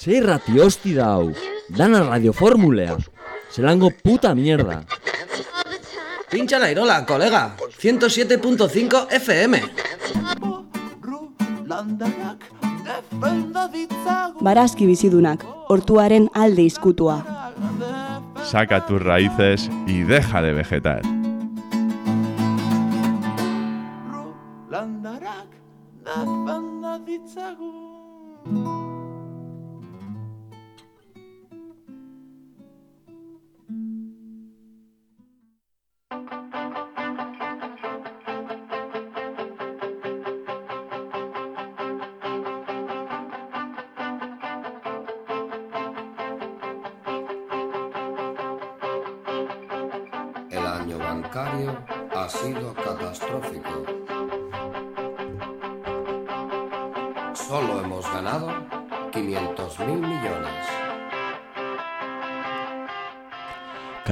Zer rati hosti da hau, dana radioformulea, zelango puta mierda. Pincha la irola, colega. 107.5 FM. Barazki bizidunak, hortuaren alde izkutua. Saca tus raíces y deja de vegetar.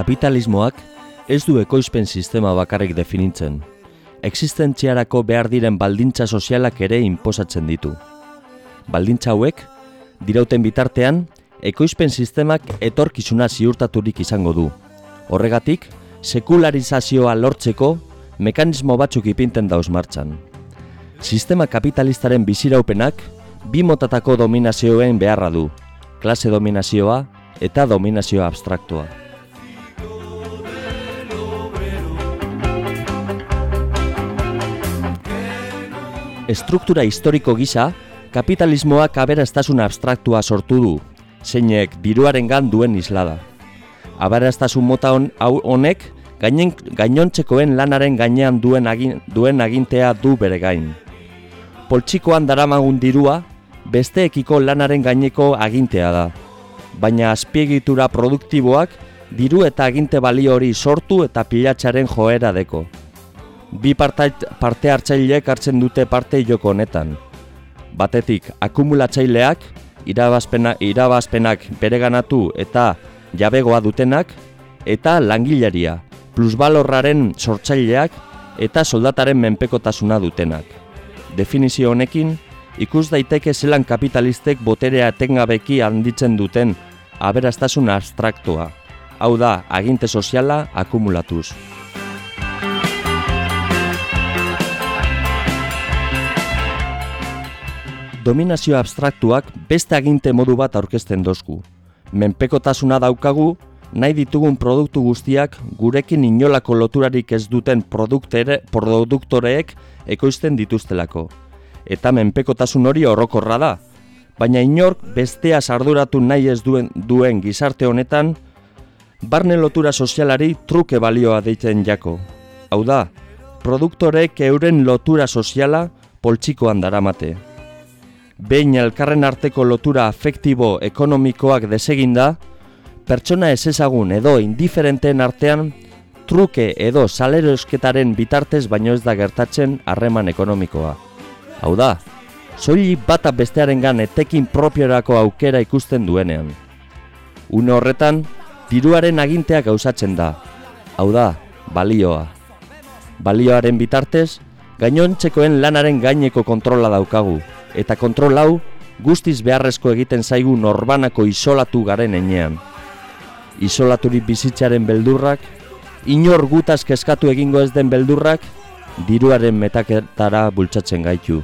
Kapitalismoak ez du ekoizpen sistema bakarrik definitzen. Existentziarako behar diren baldintza sozialak ere inposatzen ditu. Baldintza hauek, dirauten bitartean, ekoizpen sistemak etorkizuna ziurtaturik izango du. Horregatik, sekularizazioa lortzeko mekanismo batzuk ipinten dauz martxan. Sistema kapitalistaren biziraupenak bi motatako dominazioen beharra du, klase dominazioa eta dominazio abstraktua. Estruktura historiko gisa, kapitalismoak aberastasuna abstraktua sortu du, zeinek diruarengan duen islada. Aberastasun mota hon, hau honek gainen, gainontzekoen lanaren gainean duen, agin, duen agintea du bere gain. Poltsikoan daramagun dirua, besteekiko lanaren gaineko agintea da. Baina azpiegitura produktiboak diru eta aginte balio hori sortu eta pilatxaren joera deko. Bi parte, parte hartzaileek hartzen dute parte joko honetan. Batetik, akumulatzaileak, irabazpena, irabazpenak bereganatu eta jabegoa dutenak, eta langileria, plusbalorraren sortzaileak eta soldataren menpekotasuna dutenak. Definizio honekin, ikus daiteke zelan kapitalistek boterea etengabeki handitzen duten aberastasun abstraktua, hau da, aginte soziala akumulatuz. Dominazio abstraktuak beste aginte modu bat aurkezten dozku. Menpekotasuna daukagu, nahi ditugun produktu guztiak gurekin inolako loturarik ez duten produktoreek ekoizten dituztelako. Eta menpekotasun hori orokorra da, baina inork bestea sarduratu nahi ez duen, duen gizarte honetan, barne lotura sozialari truke balioa deitzen jako. Hau da, produktorek euren lotura soziala poltsikoan daramate. Behin elkarren arteko lotura afektibo ekonomikoak deseginda, pertsona ez ezagun edo indiferenteen artean truke edo salerosketaren bitartez baino ez da gertatzen harreman ekonomikoa. Hau da, soilik bata bestearengan etekin propiorako aukera ikusten duenean. Une horretan, diruaren aginteak gauzatzen da. Hau da, balioa. Balioaren bitartez, gainontzekoen lanaren gaineko kontrola daukagu, eta kontrol hau guztiz beharrezko egiten zaigu norbanako isolatu garen enean. Isolaturik bizitzaren beldurrak, inor gutaz kezkatu egingo ez den beldurrak, diruaren metaketara bultzatzen gaitu.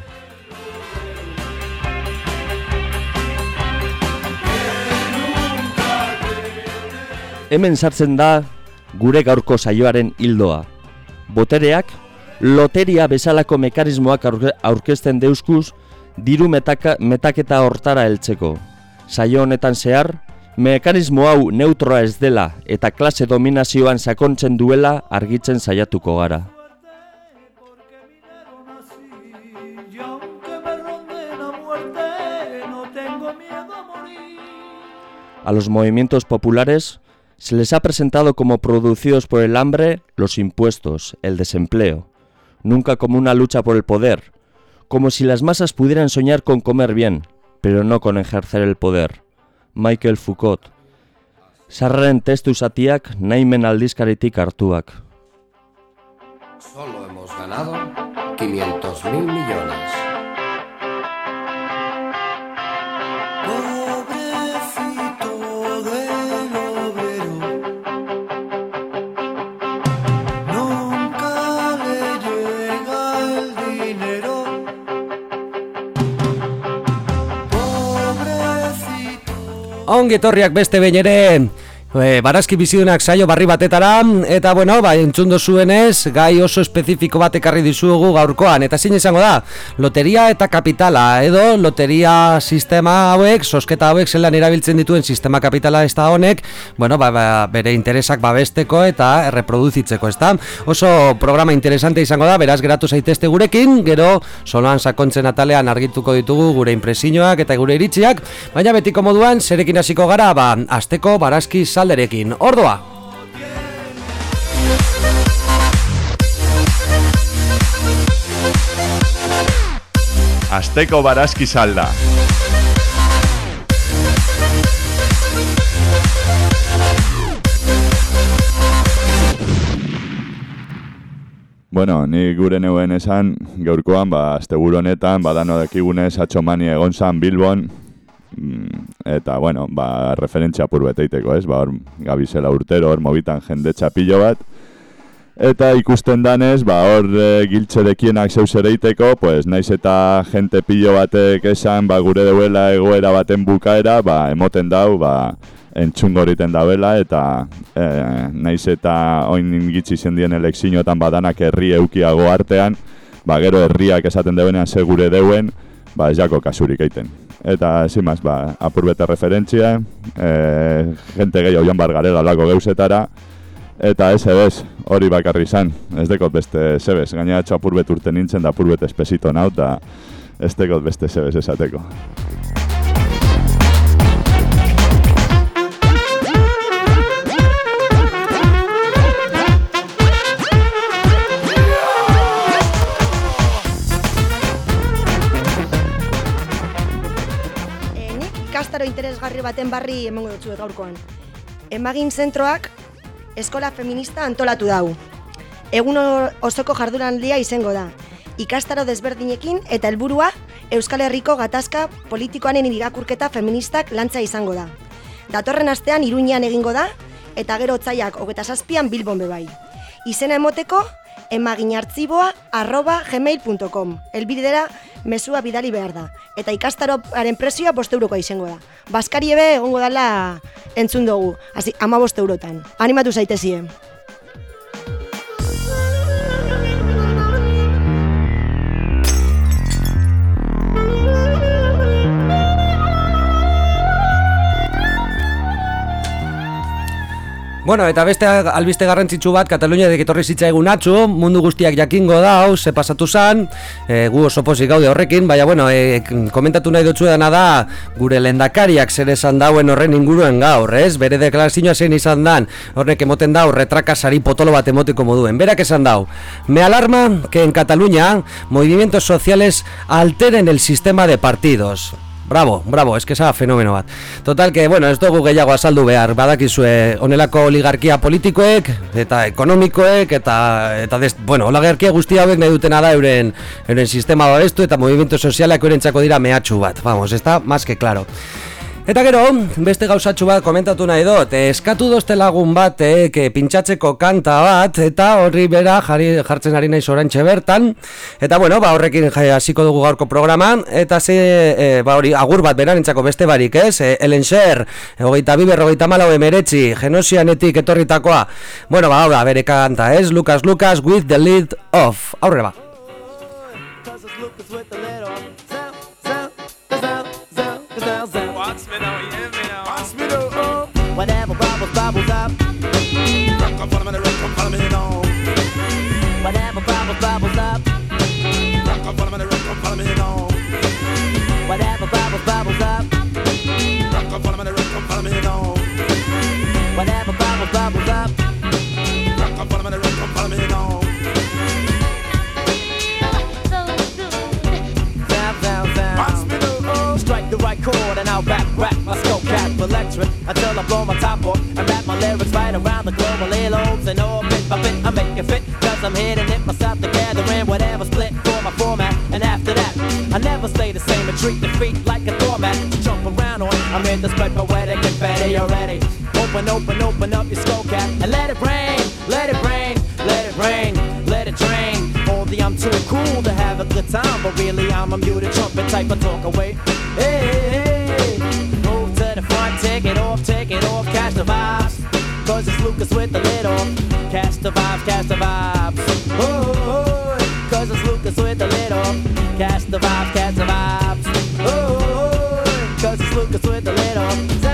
Hemen sartzen da gure gaurko saioaren hildoa. Botereak, loteria bezalako mekanismoak aurke- aurkezten deuskuz, diru metaka, metaketa hortara heltzeko. Saio honetan zehar, mekanismo hau neutroa ez dela eta klase dominazioan sakontzen duela argitzen saiatuko gara. A los movimientos populares se les ha presentado como producidos por el hambre, los impuestos, el desempleo, nunca como una lucha por el poder, como si las masas pudieran soñar con comer bien, pero no con ejercer el poder. Michael Foucault. Sarraren testu zatiak nahimen aldizkaritik hartuak. Solo hemos ganado 500 mil millones. Ongi etorriak beste behin ere E, barazki bizidunak saio barri batetara. Eta bueno, ba, entzundo zuenez gai oso espezifiko bat ekarri dizugu gaurkoan. Eta zin izango da loteria eta kapitala edo loteria sistema hauek, sosketa hauek zelan erabiltzen dituen sistema kapitala ez da honek bueno, ba, ba, bere interesak babesteko eta reproduzitzeko ez da oso programa interesante izango da beraz geratu zaitezte gurekin. Gero soloan sakontzen atalean argituko ditugu gure impresioak eta gure iritziak. Baina betiko moduan zerekin hasiko gara ba, asteko barazki salderekin. Ordoa! Asteko barazki salda. Bueno, ni gure neuen esan, gaurkoan, ba, asteguru honetan, badano dakigunez, atxomani egon zan Bilbon, eta, bueno, ba, referentzia apur beteiteko, ez? Ba, hor, gabizela urtero, hor, mobitan jende txapillo bat. Eta ikusten danez, ba, hor e, giltxe dekienak zeus ereiteko, pues, naiz eta jente pillo batek esan, ba, gure deuela egoera baten bukaera, ba, emoten dau, ba, entzungo horiten dauela, eta e, naiz eta oin gitzi zendien elekzinoetan badanak herri eukiago artean, ba, gero herriak esaten deuenean ze gure deuen, ba, ez jako kasurik eiten. Eta, zimaz, ba, apurbete referentzia, e, gente gehiago joan bar garela lako geuzetara, eta ez ebez, hori bakarri izan, ez dekot beste zebez, gaina atxo apurbet urte nintzen da apurbet espezito naut, da ez dekot beste zebez esateko. Ikastaro interesgarri baten barri emango dutzu gaurkoan. Emagin zentroak eskola feminista antolatu dau. Egun osoko jardurandia izango da. Ikastaro desberdinekin eta helburua Euskal Herriko gatazka politikoaren irakurketa feministak lantza izango da. Datorren astean Iruñean egingo da eta gero otzaiak hogeta zazpian Bilbon bebai. Izena emoteko emaginartziboa arroba gmail.com Elbidera mesua bidali behar da. Eta ikastaroaren prezioa bost eurokoa izango da. Baskari ebe egongo dela entzun dugu. Hasi, ama bost eurotan. Animatu zaitezie. Bueno, eta beste albiste garrantzitsu bat Katalunia dek etorri zitzaigun atxu, mundu guztiak jakingo da, hau, ze pasatu zan, e, gu oso pozik gaude horrekin, baina, bueno, e, komentatu nahi dutzu dana da, gure lendakariak zer esan dauen horren inguruen gaur, ez? Bere deklarazioa zein izan dan, horrek emoten dau, retrakasari potolo bat emoteko moduen. Berak esan dau, me alarma que en Cataluña movimientos sociales alteren el sistema de partidos. Bravo, bravo, es que esa fenomeno bat. Total que, bueno, ez dugu gehiago azaldu behar, badakizue onelako oligarkia politikoek eta ekonomikoek eta eta des, bueno, oligarkia guztia hauek nahi dutena da euren euren sistema babestu eta movimiento sozialak eurentzako dira mehatxu bat. Vamos, está más que claro. Eta gero, beste gauzatxu bat komentatu nahi dut, eskatu dozte lagun batek eh, pintxatzeko kanta bat, eta horri bera jarri, jartzen ari naiz orantxe bertan, eta bueno, ba horrekin hasiko dugu gaurko programa, eta ze, e, ba hori, agur bat berarentzako beste barik, ez? E, Ellen Sher, hogeita biber, hogeita malau emeretzi, genosianetik etorritakoa, bueno, ba, hau da, bere kanta, ez? Lucas Lucas with the lead off, aurre ba. Come follow me, the road. Strike the right chord and I'll back rap my skull cap electric until I blow my top off and rap my lyrics right around the. My lil' and orbit, by bit, I make it fit. Cause I'm hitting it myself and split. For my format. And after that, I never stay the same and treat defeat like a doormat. Jump around on, I'm here to spread poetic confetti already. Open, open, open up your skull cap and let it rain, let it rain, let it rain, let it. All the I'm too cool to have a good time, but really I'm a muted trumpet type of talk away. Hey, hey, hey. move to the front, take it off, take it off, catch the vibes. Cause it's Lucas with the lid off. Catch the vibes, catch the vibes. Oh, oh, oh. cause it's Lucas with the lid off. Catch the vibes, catch the vibes. Oh, oh, oh. cause it's Lucas with the lid off.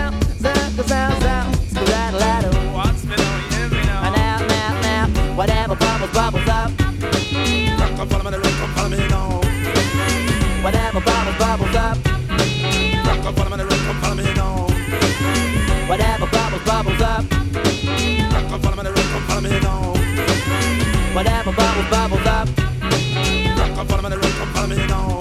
Whatever bubbles, bubbles up. Come the realm come no.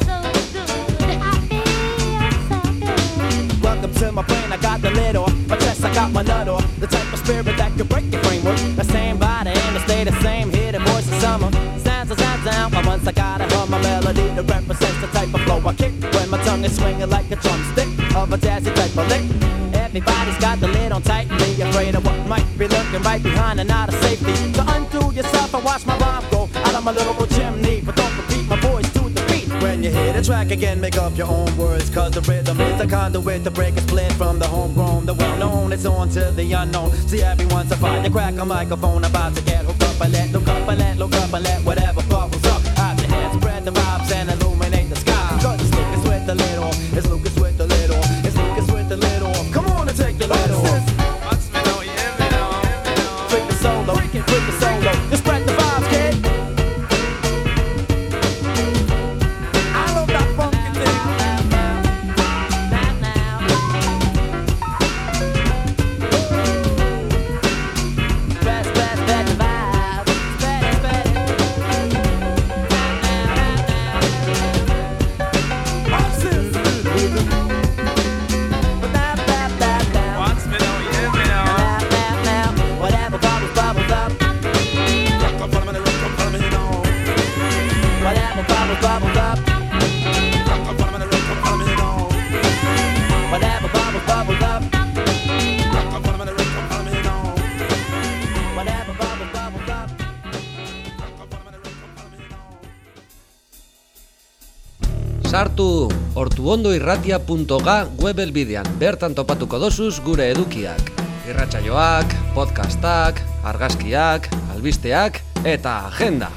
So do the fire fire. Welcome to my brain, I got the lid off. My chest, I got my nut off. The type of spirit that can break your framework. The same body and the stay the same. The voice of summer. Sounds sounds down. But once I got it on my melody that represents the type of flow I kick. When my tongue is swinging like a drumstick of a jazzy type. Everybody's got the lid on tight. Be afraid of what might be looking right behind and out of safety. So undo yourself and watch my rhyme go out of my little chimney. But don't repeat my voice to the beat. When you hear the track again, make up your own words. Cause the rhythm is the conduit to break a split from the homegrown. The well known, it's on to the unknown. See, everyone's a find you crack a microphone about to get hooked up and let, look up and let, look up and let whatever ortuondoirratia.ga web elbidean, bertan topatuko dosuz gure edukiak. Irratsaioak, podcastak, argazkiak, albisteak eta agenda.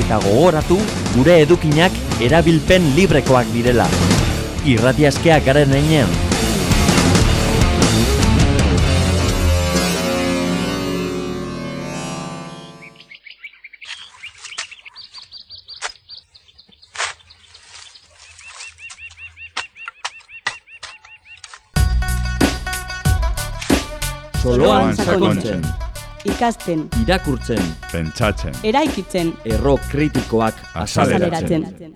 Eta gogoratu gure edukinak erabilpen librekoak direla. Irratiazkeak garen einean. Sakontzen, Ikasten, irakurtzen, Pentsatzen. eraikitzen, erro kritikoak Azaleratzen. azaleratzen.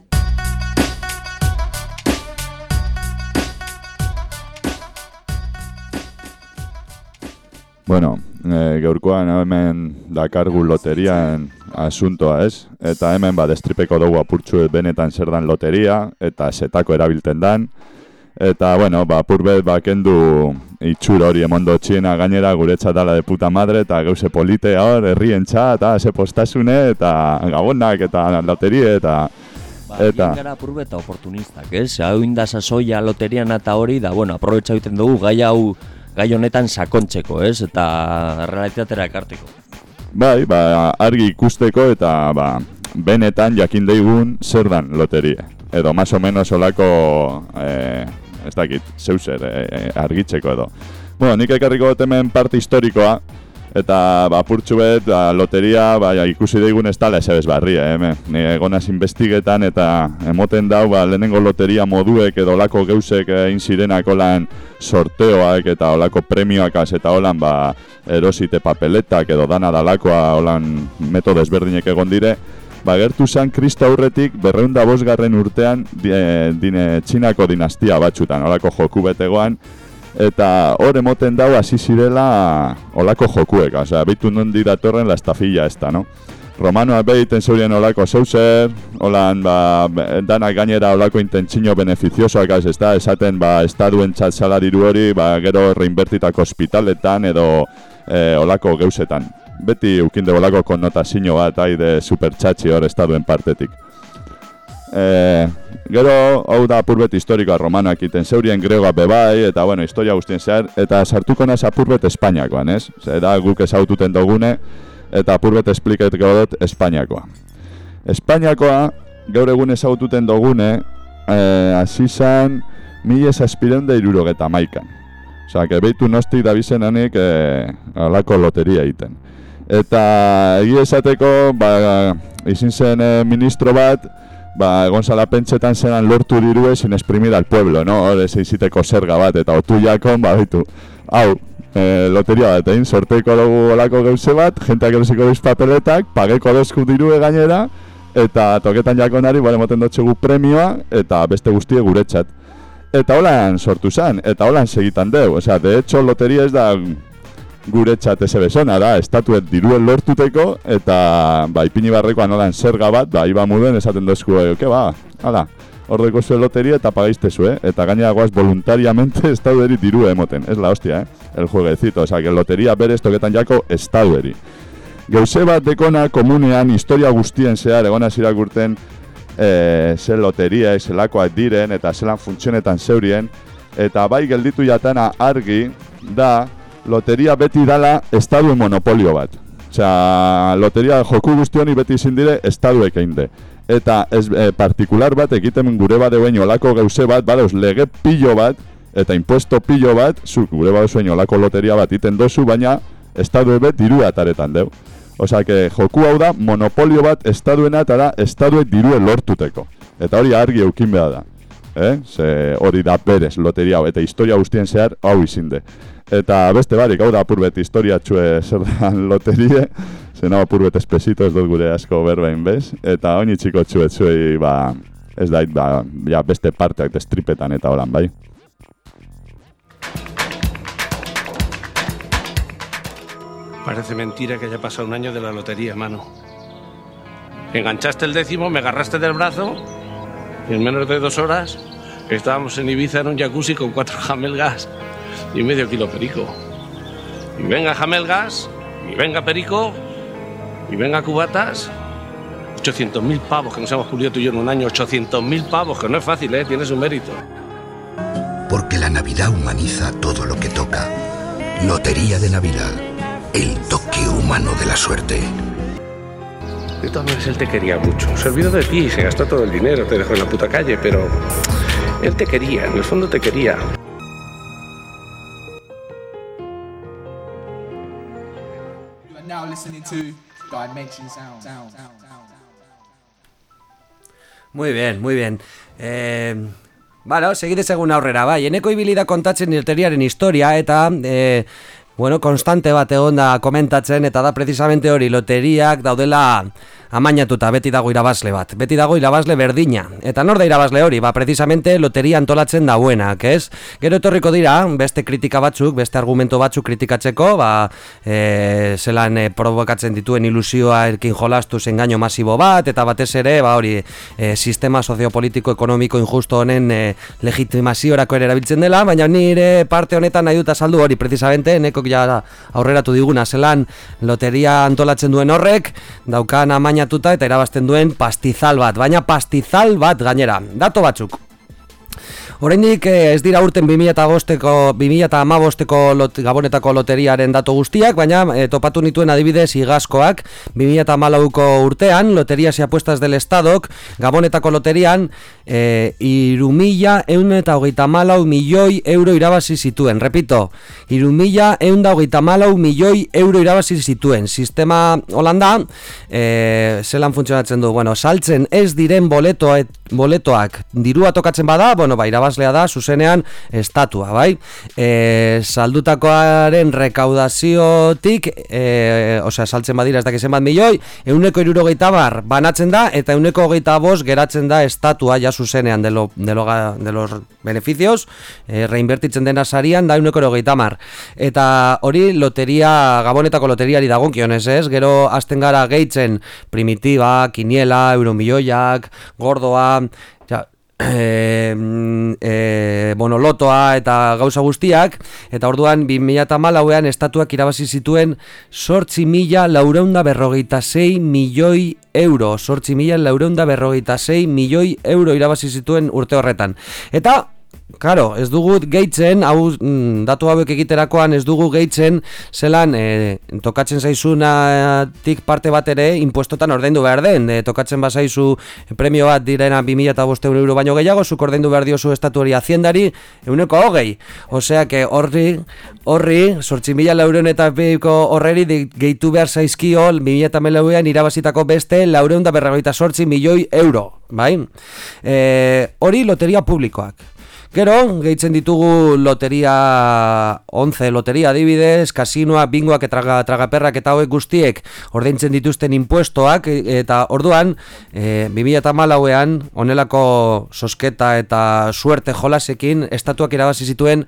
Bueno, e, gaurkoan hemen dakargu loterian asuntoa ez? Eta hemen ba, destripeko dugu apurtxuet benetan zer dan loteria, eta setako erabilten dan. Eta, bueno, ba, apurbet ba, kendu itxur hori emondo txiena gainera guretzat dala de puta madre, eta geuse polite hor, herrien eta ze postasune, eta gabonak, eta loterie, eta... Ba, Eta- eta gara apurbe eta oportunistak, ez? Hau inda sasoia loterian eta hori, da, bueno, aprobetxa egiten dugu gai hau gai honetan sakontzeko, ez? Eta realitatera ekarteko. Bai, ba, argi ikusteko eta ba, benetan jakin daigun zer dan loterie. Edo, más o menos olako, eh, ez dakit, zeuser, eh, argitzeko edo. Bueno, nik ekarriko dut hemen parte historikoa, eta ba, purtsu bet, ba, loteria, ba, ikusi daigun ez dala esebez barri, eh, hemen. Ni egonaz investigetan eta emoten dau, ba, lehenengo loteria moduek edo olako geusek egin zirenak olan sorteoak eta olako premioakaz eta holan ba, erosite papeletak edo dana dalakoa holan metodo ezberdinek egon dire, ba, gertu zen Kristo aurretik berreunda bosgarren urtean di, eh, dine, txinako dinastia batxutan, olako joku betegoan, eta hor emoten dau hasi zirela olako jokuek, osea, beitu nondi datorren la estafilla esta, no? Romanoa behiten zeurien olako zeuzer, holan, ba, danak gainera olako intentzino beneficiosoak, ez da, esaten, ba, estaduen txatzala diru hori, ba, gero reinbertitako ospitaletan edo e, olako geusetan. Beti ukinde olako konnotazio bat, aide supertxatxi hor estaduen partetik. E, gero, hau da apurbet historikoa romanoak iten zeurien gregoa bebai, eta bueno, historia guztien zehar, eta sartuko naz apurbet Espainiakoan, ez? Zer da guk ezaututen dugune, eta apurbet espliketiko dut Espainiakoa. Espainiakoa, gaur egun ezagututen dugune, eh, hasi zan, mila esaspiren da irurogeta maikan. Osa, que behitu nostik da bizenanik eh, alako loteria egiten. Eta egia esateko, ba, izin zen eh, ministro bat, ba, egon pentsetan zenan lortu dirue sin exprimir al pueblo, no? Hor, ez iziteko zerga bat, eta otu jakon, ba, bitu, hau, e, loteria bat, egin, sorteiko dugu olako gauze bat, jenteak erosiko diz papeletak, pageko dozku dirue gainera, eta toketan jakonari, bale, moten dutxegu premioa, eta beste guztie guretzat. Eta holan sortu zen, eta holan segitan deu, osea, de hecho, loteria ez da guretzat eze bezona, da, estatuet diruen lortuteko, eta, ba, ipini barrekoan holan zerga bat, ba, iba muden, esaten dozku, e, ke, ba, hala, ordeko zuen loteria eta pagaizte zu, eh? Eta gainera guaz voluntariamente estaueri diru emoten, ez la hostia, eh? El jueguecito, oza, que loteria bere estoketan jako estaueri. Gauze bat dekona komunean historia guztien zehar egona zirakurten e, ze loteria, zelakoak diren eta zelan funtzionetan zeurien eta bai gelditu jatana argi da loteria beti dala estaduen monopolio bat. Osea, loteria joku guztioni beti izin dire estaduek egin de eta ez e, partikular bat egiten gure bat euen olako gauze bat, badauz lege pillo bat, eta impuesto pillo bat, zu gure bat euen olako loteria bat iten dozu, baina estadu ebet diru ataretan deu. Osa, que joku hau da, monopolio bat estaduena eta da, estadue dirue lortuteko. Eta hori argi eukin behar da. Eh? Ze hori da berez loteria hau, eta historia guztien zehar hau izinde. Eta beste barik, hau da apurbet historia txue zer da loterie, zena apurbet espesito ez dut gure asko berbein bez, eta honi txiko txuet zuei, ba, ez da, ba, ja, beste parteak destripetan eta holan, bai. Parece mentira que haya pasado un año de la lotería, mano. Enganchaste el décimo, me agarraste del brazo y en menos de dos horas estábamos en Ibiza en un jacuzzi con cuatro jamelgas y medio kilo perico. Y venga jamelgas, y venga perico, y venga cubatas. 800.000 pavos que nos hemos culiado tú y yo en un año. 800.000 pavos, que no es fácil, ¿eh? Tiene su mérito. Porque la Navidad humaniza todo lo que toca. Lotería de Navidad. El toque humano de la suerte. De todas maneras, él te quería mucho. Se olvidó de ti, se gastó todo el dinero, te dejó en la puta calle, pero él te quería, en el fondo te quería. Listening to Dimension Sound. Sound. Muy bien, muy bien. Eh, Bueno, segide segun aurrera, bai, eneko ibilida kontatzen nilteriaren historia, eta, e, bueno, konstante bat egon da komentatzen, eta da precisamente hori, loteriak daudela amainatuta beti dago irabazle bat. Beti dago irabazle berdina. Eta nor da irabazle hori? Ba, precisamente loteria antolatzen dauenak, ez? Gero etorriko dira, beste kritika batzuk, beste argumento batzuk kritikatzeko, ba, e, zelan e, provokatzen dituen ilusioa erkin jolastu zengaino masibo bat, eta batez ere, ba, hori, e, sistema soziopolitiko ekonomiko injusto honen e, legitimaziorako ere erabiltzen dela, baina nire parte honetan nahi dut azaldu hori, precisamente, nekok ja aurreratu diguna, zelan loteria antolatzen duen horrek, daukan amaina amainatuta eta irabazten duen pastizal bat, baina pastizal bat gainera. Dato batzuk. Oraindik eh, ez dira urten 2005eko 2015eko lot, Gabonetako loteriaren datu guztiak, baina e, topatu nituen adibidez igazkoak 2014ko urtean Loteria y Apuestas del Estadok Gabonetako loterian e, irumila eun eta hogeita malau milioi euro irabazi zituen. Repito, irumila eun da hogeita malau milioi euro irabazi zituen. Sistema holanda, e, zelan funtzionatzen du, bueno, saltzen ez diren boleto, et, boletoak dirua tokatzen bada, bueno, ba, irabazlea da, zuzenean, estatua, bai? E, saldutakoaren rekaudaziotik, e, osea, saltzen badira ez dakizen bat milioi, euneko irurogeita bar banatzen da, eta euneko hogeita bos geratzen da estatua ja zuzenean de, lo, de, lo, de los beneficios, e, reinvertitzen dena sarian, da euneko hogeita mar. Eta hori loteria, gabonetako loteriari dagonkionez, ez? Gero azten gara gehitzen primitiba, kiniela, euromilloiak, gordoa, ja, e, e, bonolotoa eta gauza guztiak, eta orduan 2008an estatuak irabazi zituen sortzi mila laureunda berrogeita zei milioi euro, sortzi mila laureunda berrogeita zei milioi euro irabazi zituen urte horretan. Eta Claro, ez dugu gehitzen, hau mm, datu hauek egiterakoan ez dugu gehitzen zelan e, tokatzen zaizunatik parte bat ere impuestotan ordaindu behar den. E, tokatzen bazaizu premio bat direna 2005 euro baino gehiago, zuk ordaindu behar diozu estatu hori aziendari, euneko hogei. Osea, que horri, horri, sortzi mila laureun eta piko horreri gehitu behar zaizkio 2008an irabazitako beste laureun da berragoita sortzi milioi euro. Bai? E, hori loteria publikoak. Gero, gehitzen ditugu loteria 11 loteria adibidez, kasinoa, bingoak eta traga, tragaperrak eta hauek guztiek ordaintzen dituzten impuestoak eta orduan, e, 2008an, onelako sosketa eta suerte jolasekin, estatuak irabazi zituen,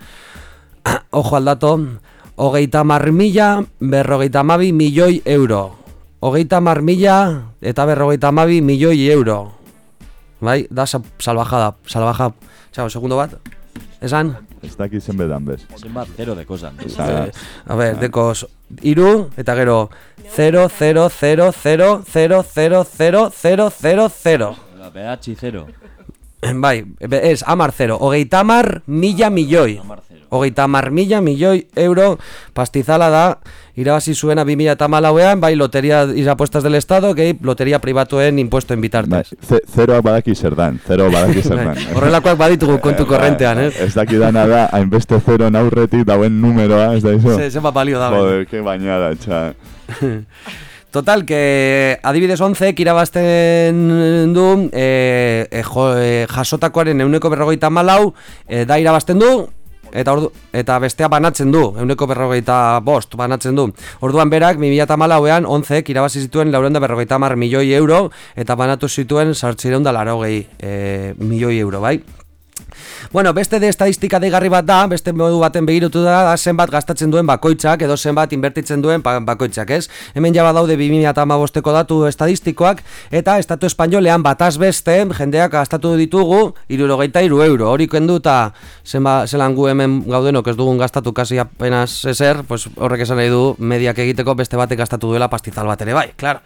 ojo aldato, hogeita marmila berrogeita mabi milioi euro. Hogeita marmila eta berrogeita mabi milioi euro. Bai, da salvajada, salvajada. Txau, segundo bat. Esan? Ez daki zen bedan bez. Zenbat, zero deko zan. A ver, deko iru, eta gero 0, 0, 0, 0, 0, 0, 0, 0, 0, 0. BH 0. Bai, ez, amar 0. Ogeita amar mila milioi. Ogeita amar mila milioi euro pastizala da irabazi zuena 2000 eta malauean, bai loteria irapuestas del Estado, gehi loteria privatuen impuesto en bitartez. Bai, zeroak badaki zer dan, zero badaki zer dan. Horrelakoak baditugu kontu korrentean, eh? Ez daki dana da, hainbeste zero naurretik dauen numeroa, ez da iso? Se, zenba balio da. Joder, que bañada, txa. Total, que adibidez 11 irabazten du eh, eh, jo, eh, jasotakoaren euneko berrogeita malau eh, da irabazten du eta ordu, eta bestea banatzen du, euneko berrogeita bost banatzen du. Orduan berak, 2008an, 11 irabazi zituen laurenda berrogeita mar milioi euro, eta banatu zituen sartzireunda larogei e, milioi euro, bai? Bueno, beste de estadistika deigarri bat da, beste modu baten begirutu da, da zenbat gastatzen duen bakoitzak, edo zenbat inbertitzen duen bakoitzak, ez? Hemen jaba daude 2008ko datu estadistikoak, eta Estatu Espainolean bataz beste, jendeak gastatu ditugu, irurogeita iru euro, hori kendu eta zelan gu hemen gaudenok ez dugun gastatu kasi apenas eser, pues horrek esan nahi du mediak egiteko beste batek gastatu duela pastizal bat ere, bai, claro.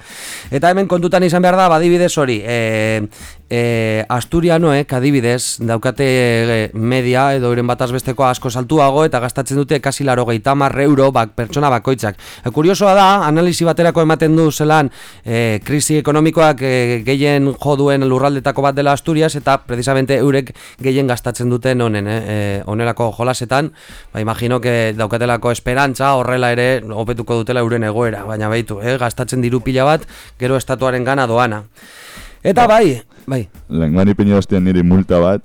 Eta hemen kontutan izan behar da, badibidez hori, e, e, Asturianoek adibidez daukate e, media edo euren bataz besteko asko saltuago eta gastatzen dute kasi laro mar euro bak, pertsona bakoitzak. E, kuriosoa da, analisi baterako ematen du zelan e, krisi ekonomikoak e, gehien joduen lurraldetako bat dela Asturias eta precisamente eurek gehien gastatzen duten honen, e, e, onelako jolasetan, ba, imagino que daukatelako esperantza horrela ere hobetuko dutela euren egoera, baina baitu, eh, gastatzen diru pila bat gero estatuaren gana doana. Eta bai, bai. Lengani piño niri multa bat,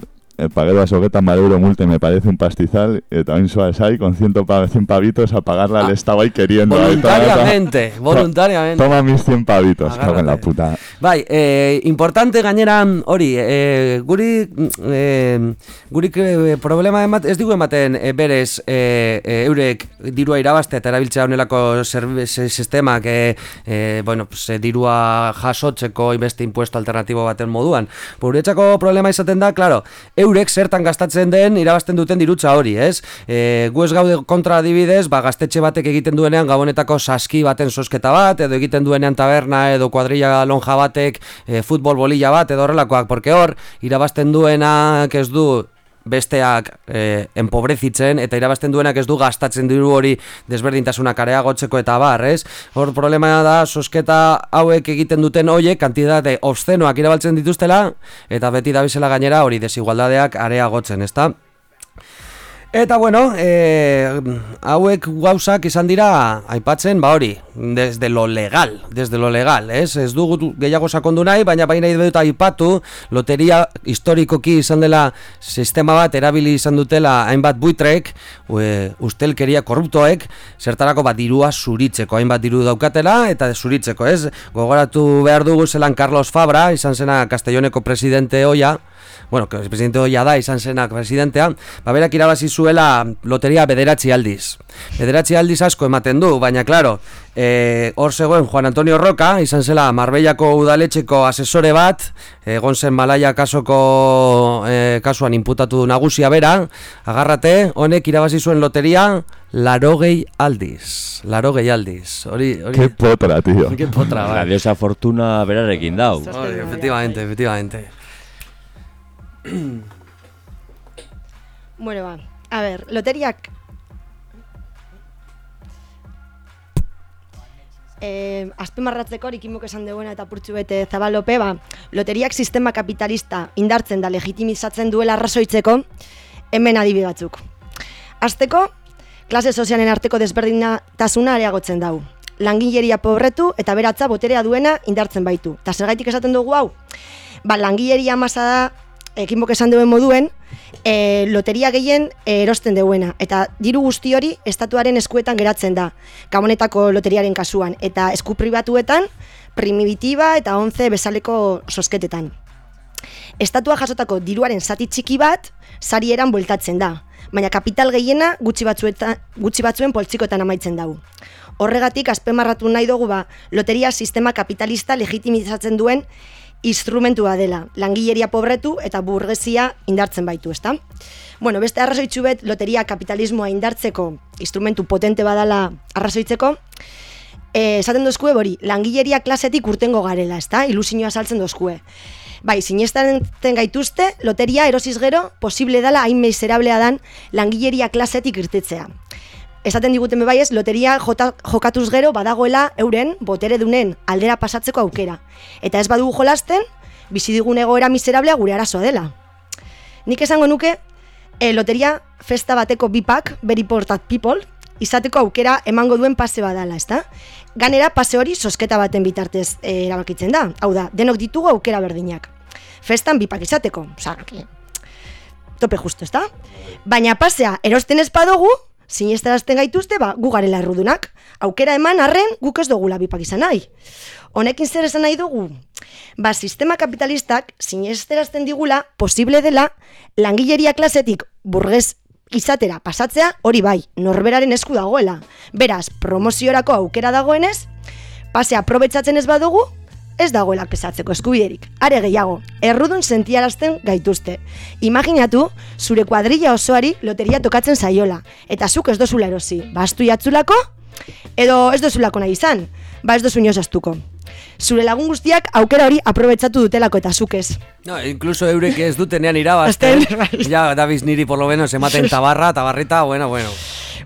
pagué las hoguetas mal euro multe, me parece un pastizal, y también suárez ahí con 100, pa 100 pavitos a pagarle al ah, estado ahí queriendo. Voluntariamente, ahí, voluntariamente. Toma mis 100 pavitos, cago en la puta. Bai, eh, importante gainera hori, eh, guri, eh, guri eh, problema emat, ez digu ematen eh, berez eh, eh, eurek dirua irabazte eta erabiltzea honelako sistemak eh, eh, bueno, pues, eh, dirua jasotzeko beste impuesto alternatibo baten moduan. Guretzako problema izaten da, claro, eurek zertan gastatzen den irabazten duten dirutza hori, ez? E, gu ez gaude kontra adibidez, ba, gaztetxe batek egiten duenean gabonetako saski baten sosketa bat, edo egiten duenean taberna edo kuadrilla lonja batek e, futbol bolilla bat edo horrelakoak, porque hor, irabazten duenak ez du besteak eh, enpobrezitzen eta irabazten duenak ez du gastatzen diru hori desberdintasunak areagotzeko eta bar, ez? Hor problema da sosketa hauek egiten duten hoiek kantitate obszenoak irabaltzen dituztela eta beti da gainera hori desigualdadeak areagotzen, ezta? Eta bueno, e, hauek gauzak izan dira aipatzen, ba hori, desde lo legal, desde lo legal, ez? Ez dugu gehiago sakondu nahi, baina baina dut aipatu, loteria historikoki izan dela sistema bat erabili izan dutela hainbat buitrek, e, ustelkeria korruptoek, zertarako bat dirua zuritzeko, hainbat diru daukatela, eta zuritzeko, ez? Gogoratu behar dugu zelan Carlos Fabra, izan zena Castelloneko presidente hoia, bueno, que presidente hoia da, izan zenak presidentea, ba berak irabazi zuela loteria bederatzi aldiz. Bederatzi aldiz asko ematen du, baina claro, eh, hor zegoen Juan Antonio Roca, izan zela Marbellako udaletxeko asesore bat, egon zen Malaya kasoko eh, kasuan inputatu nagusia bera, agarrate, honek irabazi zuen loteria larogei aldiz. Larogei aldiz. Hori, hori... Qué potra, tío. Qué potra, La bai. diosa fortuna berarekin dau. Hori, efectivamente, efectivamente. Bueno, ba, a ber, loteriak... Eh, azpimarratzeko hori kimok esan duguna eta purtsu bete zabalope, ba, loteriak sistema kapitalista indartzen da legitimizatzen duela arrazoitzeko, hemen adibi batzuk. Azteko, klase sozialen arteko desberdintasuna areagotzen dau. Langileria pobretu eta beratza boterea duena indartzen baitu. Eta zergaitik esaten dugu hau? Ba, langileria masa da, ekinbok esan duen moduen, e, loteria gehien e, erosten duena. Eta diru guzti hori estatuaren eskuetan geratzen da. Gabonetako loteriaren kasuan. Eta esku pribatuetan, primitiba eta 11 bezaleko sosketetan. Estatua jasotako diruaren zati txiki bat, sarieran bueltatzen da. Baina kapital gehiena gutxi, batzuetan, gutxi batzuen poltsikoetan amaitzen dau. Horregatik, azpemarratu nahi dugu ba, loteria sistema kapitalista legitimizatzen duen instrumentua dela. Langileria pobretu eta burgesia indartzen baitu, ezta? Bueno, beste arrazoitzu bet, loteria kapitalismoa indartzeko instrumentu potente badala arrazoitzeko, eh, esaten dozkue hori, langileria klasetik urtengo garela, ezta? Ilusioa saltzen dozkue. Bai, sinestaren gaituzte, loteria erosiz gero, posible dala hain miserablea dan langileria klasetik irtetzea. Esaten diguten bai ez, loteria jota, jokatuz gero badagoela euren botere dunen aldera pasatzeko aukera. Eta ez badugu jolasten, bizi digun egoera miserablea gure arazoa dela. Nik esango nuke, e, loteria festa bateko bipak, very important people, izateko aukera emango duen pase badala, ezta? Ganera pase hori sosketa baten bitartez e, erabakitzen da. Hau da, denok ditugu aukera berdinak. Festan bipak izateko, que- tope justo, ezta? Baina pasea erosten ez badugu, sinestarazten gaituzte, ba, gu garela errudunak. Aukera eman arren guk ez dugula bipak izan nahi. Honekin zer esan nahi dugu? Ba, sistema kapitalistak sinesterazten digula posible dela langileria klasetik burgez izatera pasatzea hori bai, norberaren esku dagoela. Beraz, promoziorako aukera dagoenez, pase aprobetsatzen ez badugu, ez dagoela kesatzeko eskubiderik. Are gehiago, errudun sentiarazten gaituzte. Imaginatu, zure kuadrilla osoari loteria tokatzen zaiola, eta zuk ez dozula erosi. Bastu jatzulako, edo ez dozulako nahi izan, ba ez dozu inoz astuko. Zure lagun guztiak aukera hori aprobetsatu dutelako eta zuk ez. No, incluso eurek ez dutenean irabazten. Azten, ja, Davis niri por lo menos ematen tabarra, tabarrita, bueno, bueno.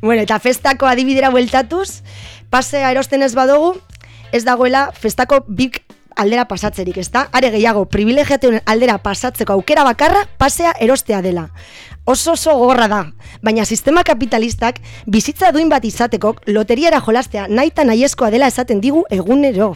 Bueno, eta festako adibidera bueltatuz, pasea erosten ez badugu, ez dagoela festako bik aldera pasatzerik, ezta? Are gehiago, privilegiatuen aldera pasatzeko aukera bakarra pasea erostea dela. Oso oso gorra da, baina sistema kapitalistak bizitza duin bat izateko loteriara jolastea nahi eta nahiezkoa dela esaten digu egunero.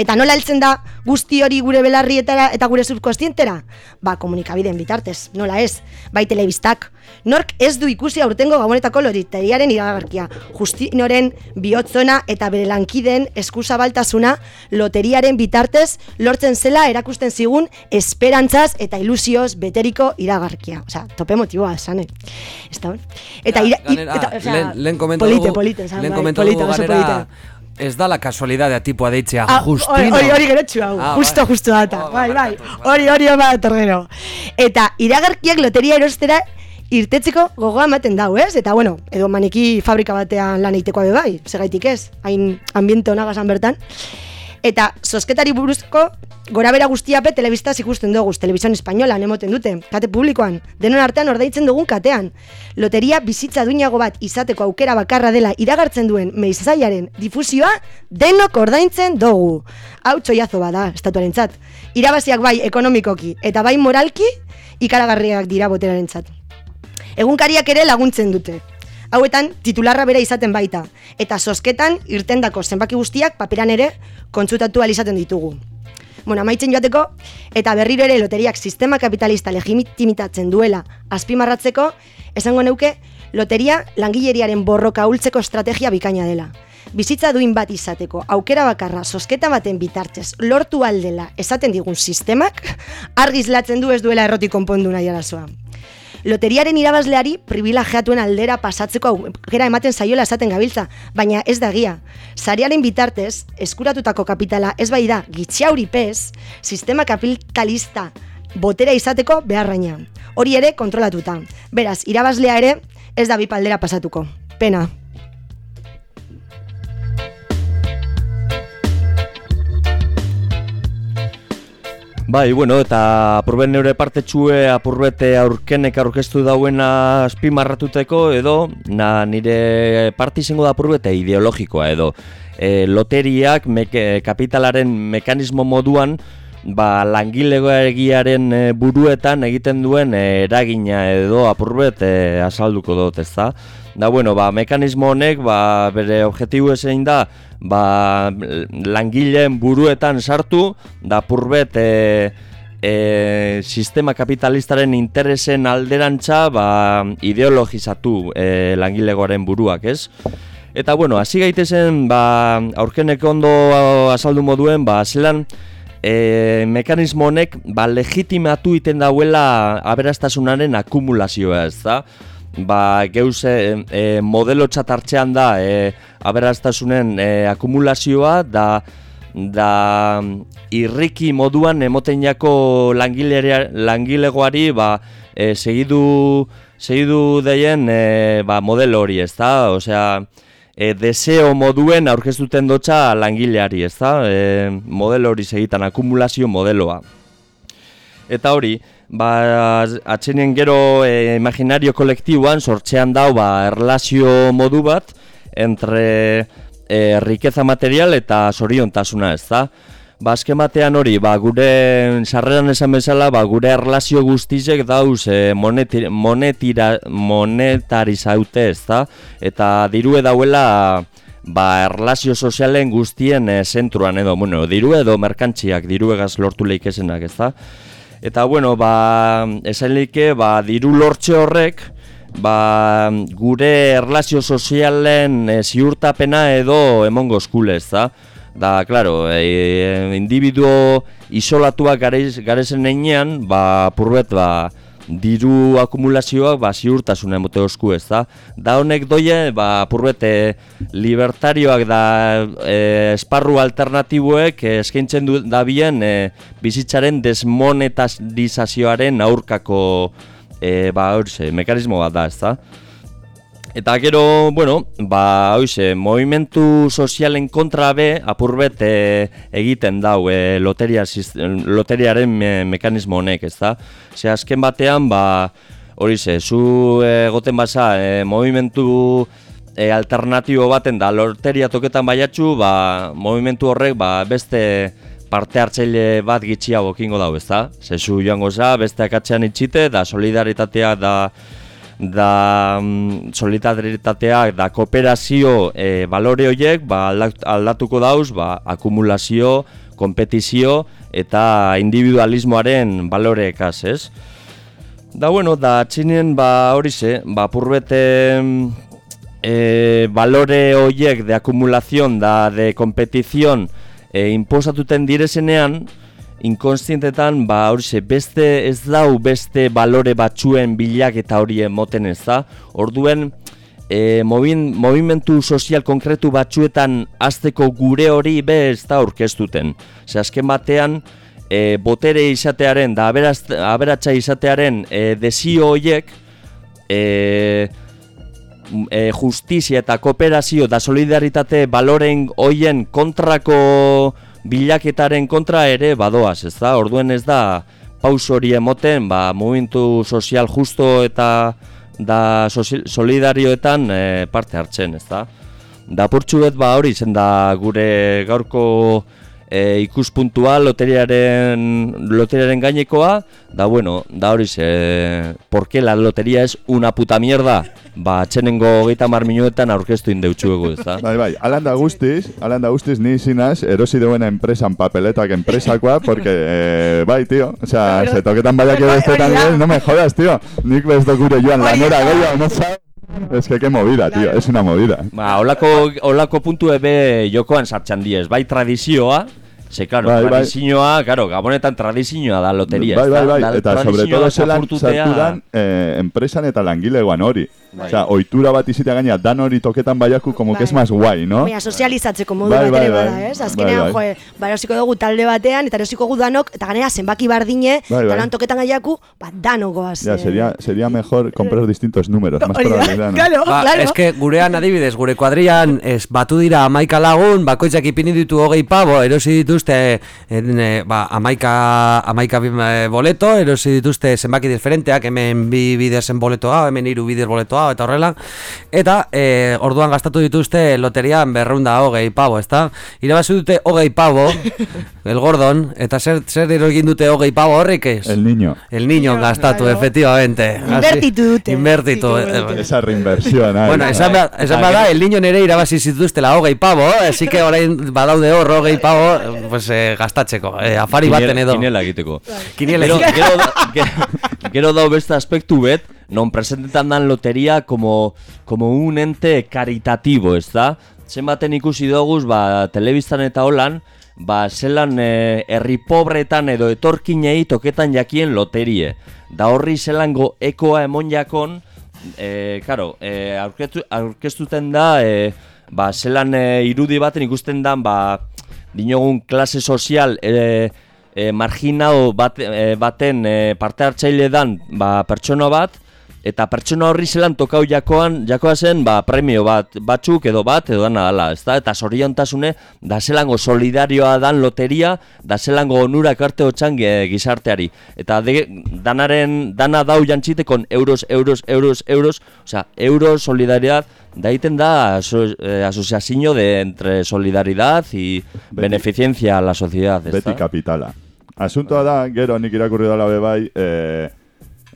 Eta nola heltzen da guzti hori gure belarrietara eta gure subkostientera? Ba, komunikabideen bitartez, nola ez, bai telebistak. Nork ez du ikusi aurtengo gabonetako loteriaren iragarkia. Justinoren bihotzona eta bere lankideen eskuzabaltasuna loteriaren bitartez lortzen zela erakusten zigun esperantzaz eta ilusioz beteriko iragarkia. Osea, tope motiboa, esan, eh? Eta, ira, Ganera, eta, osea, lehen, lehen komentatu polite, dugu- polite, esan, ez da la casualidadea tipua deitzea, Ah, Justino. Hori hori gerotxu hau, Ah, justo, bai. justo data, Oh, bai, bai, hori hori oma datorrero. Eta iragarkiak loteria erostera irtetzeko gogoa ematen dau, ez? Eta bueno, edo maniki fabrika batean lan egitekoa be bai, segaitik ez, hain ambiente onagazan bertan. Eta sosketari buruzko gorabera guztiape telebistaz ikusten dugu, telebizan espainolan emoten dute, kate publikoan, denon artean ordaitzen dugun katean. Loteria bizitza duinago bat izateko aukera bakarra dela iragartzen duen meizaiaren difusioa denok ordaintzen dugu. Hau txoiazo bada, estatuarentzat. Irabaziak bai ekonomikoki eta bai moralki ikaragarriak dira boterarentzat. Egunkariak ere laguntzen dute. Hauetan titularra bera izaten baita, eta sosketan irtendako zenbaki guztiak paperan ere kontsutatu izaten ditugu. Bueno, amaitzen joateko, eta berriro ere loteriak sistema kapitalista legitimitatzen duela azpimarratzeko, esango neuke, loteria langileriaren borroka ultzeko estrategia bikaina dela. Bizitza duin bat izateko, aukera bakarra, sosketa baten bitartez, lortu aldela esaten digun sistemak, argizlatzen du ez duela errotik konpondu nahi arazoa. Loteriaren irabazleari privilegiatuen aldera pasatzeko aukera ematen zaiola esaten gabiltza, baina ez da egia. Sariaren bitartez, eskuratutako kapitala ez bai da gitxauripez, sistema kapitalista botera izateko beharraina. Hori ere kontrolatuta. Beraz, irabazlea ere ez da bipaldera pasatuko. Pena. Bai, bueno, eta apurben neure parte txue apurbete aurkenek aurkeztu dauena azpimarratuteko edo na, nire parte izango da apurbete ideologikoa edo e, loteriak meke, kapitalaren mekanismo moduan ba, langilegoegiaren e, buruetan egiten duen e, eragina edo apurbet e, azalduko dut ez da. Bueno, ba, mekanismo honek ba, bere objektibu ezein da ba, langileen buruetan sartu, da purbet e, e, sistema kapitalistaren interesen alderantza ba, ideologizatu e, langilegoaren buruak, ez? Eta bueno, hasi gaitezen ba, aurkenek ondo azaldu moduen, ba, zelan e, mekanismo honek ba, legitimatu iten dauela aberastasunaren akumulazioa, ez da? ba, geuz e, e, modelo txatartzean da e, aberaztasunen e, akumulazioa da da irriki moduan emoteinako langilegoari ba, e, segidu, segidu deien e, ba, modelo hori ez da, osea e, deseo moduen aurkeztuten dotza langileari ez da, e, modelo hori segitan akumulazio modeloa eta hori ba, atxenien gero e, imaginario kolektiboan sortzean dau ba, erlazio modu bat entre e, rikeza material eta soriontasuna ez da. Ba, batean hori, ba, gure sarreran esan bezala, ba, gure erlazio guztizek dauz e, monetira, monetira, monetarizaute ez da. Eta dirue dauela ba, erlazio sozialen guztien e, zentruan edo, bueno, diru edo merkantziak, diru egaz lortu lehikesenak ez da. Eta bueno, ba, esan like, ba, diru lortxe horrek, ba, gure erlazio sozialen e, ziurtapena edo emongo eskulez, da? Da, klaro, e, individuo isolatuak garezen einean, ba, purbet, ba, diru akumulazioak ba, ziurtasuna emote osku ez da. Da honek doie, ba, purbete, libertarioak da e, esparru alternatiboek eskaintzen du da bien e, bizitzaren desmonetazioaren aurkako e, ba, orse, mekanismo bat da ez da. Eta gero, bueno, ba, hoize, movimentu sozialen kontra be, apurbet e, egiten dau e, loteria, loteriaren mekanismo honek, ez da? Ze azken batean, ba, hori ze, zu egoten basa, e, movimentu e, alternatibo baten da loteria toketan baiatxu, ba, movimentu horrek, ba, beste parte hartzaile bat gitxia bokingo dau, ez da? Ze zu joango za, beste akatzean itxite, da solidaritatea da da mm, solidaritateak da kooperazio e, balore horiek ba, aldatuko dauz ba, akumulazio, kompetizio eta individualismoaren balore ekaz, ez? Da bueno, da txinien ba hori ze, ba purbete e, balore horiek de akumulazion da de kompetizion e, imposatuten direzenean, inkonstientetan ba hori beste ez dau beste balore batzuen bilak eta hori emoten ez da. Orduen e, movin, movimentu sozial konkretu batzuetan azteko gure hori be ez da aurkeztuten. Ze azken batean e, botere izatearen da aberatsa izatearen e, desio horiek e, e, justizia eta kooperazio da solidaritate baloren hoien kontrako bilaketaren kontra ere badoaz, ez da? Orduen ez da paus hori emoten, ba, movimentu sozial justo eta da solidarioetan e, parte hartzen, ez da? Da purtsu bet, ba, hori zen da gure gaurko e, ikuspuntua loteriaren, loteriaren gainekoa, da bueno, da hori ze, ¿por qué la lotería es una puta mierda? Ba, txenengo geita mar minuetan aurkeztu indeutxuegu, ez da? Bai, bai, alanda guztiz, alanda guztiz ni zinaz, erosi duena enpresan papeletak enpresakoa, porque, eh, bai, tío, o sea, se toquetan baiak edo bestetan, Hori da. no me jodas, tío, nik bez dokure joan lanera gehiago, no sabes? Es que qué movida, tío, es una movida. Ba, olako, olako puntu ebe jokoan sartzen diez, bai tradizioa, ze, claro, Bai, bai. tradizioa, claro, gabonetan tradizioa da loteria, bai, bai, bai, Da eta sobre todo zelan txapurtutea- sartu dan eh, enpresan eta langilegoan hori. Bai. Osea, ohitura bat izitea gaina dan hori toketan baiaku como que es Bai. más guay, ¿no? Baina sozializatzeko modu Bai, bat bai, ere bai. bada, ez? Azkenean, Bai, bai. jo, ba, erosiko dugu talde batean, eta erosiko gu danok, eta ganera zenbaki bardine, Bai, bai. eta lan toketan gaiaku, ba, danok goaz. Ya, eh. sería, sería mejor comprar distintos números, más probabilidad, ¿no? claro, Ba, claro. eske gurean adibidez, gure kuadrian ez batu dira amaika lagun, bakoitzak ipini ditu hogei pabo, erosi dituzte en, eh, ba, amaika, amaika eh, boleto, erosi dituzte zenbaki diferenteak, hemen bi bidezen boletoa, hemen hiru bidez boletoa, eta horrela. Eta eh, orduan gastatu dituzte loterian berreunda hogei pabo, ezta? Irabazi dute hogei pabo, el Gordon, eta zer, zer egin dute hogei pabo horrek ez? El niño. El niño gastatu, claro. efectivamente. Invertitu dute. Invertitu. Eh, bueno. Esa reinversión, ahí. Bueno, esan behar, esan behar da, el niño nere irabazi zituztela hogei pavo, eh? así que orain badaude hor hogei pavo, eh, pues, eh, gastatzeko, eh, afari baten edo. Kinela egiteko. Kinela gero, egiteko. gero dau beste aspektu bet, non presentetan dan loteria como, como un ente caritativo, ez da? Zenbaten ikusi doguz, ba, telebistan eta holan, ba, zelan eh, herri pobretan edo etorkinei toketan jakien loterie. Da horri zelango ekoa emon jakon, eh, karo, aurkeztu, aurkeztuten da, eh, ba, zelan eh, irudi baten ikusten dan, ba, dinogun klase sozial e, e, marginao bat, e, baten e, parte hartzaile dan ba, pertsona bat eta pertsona horri zelan tokau jakoan jakoa zen ba, premio bat batzuk edo bat edo dana dala, ezta? Eta zoriontasune da zelango solidarioa dan loteria da zelango onura karte hotxan gizarteari. Eta de, danaren dana dau jantzitekon euros, euros, euros, euros, osea, euro, solidaridad, da egiten da aso, eh, asociación de entre solidaridad y beneficencia a la sociedad. ezta? Beti kapitala. Asuntoa da, gero nik irakurri dela bebai, eh,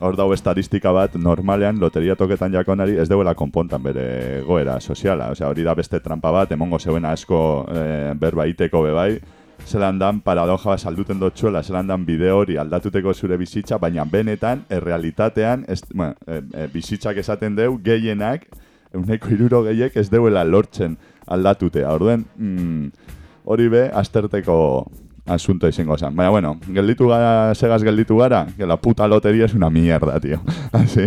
hor dago estadistika bat, normalean loteria toketan jakonari ez deuela konpontan bere goera soziala. Osea, hori da beste trampa bat, emongo zeuena asko eh, berba iteko bebai, zelan dan paradoja bat salduten dotxuela, zelan dan bideo hori aldatuteko zure bizitza, baina benetan, errealitatean, ez, bueno, eh, eh, bizitzak esaten deu, gehienak, euneko iruro gehiek ez deuela lortzen aldatutea. Orduen, mm, hori be, azterteko asunto izango zen. Baina, bueno, gelditu gara, segaz gelditu gara, que la puta lotería es una mierda, tío. Así,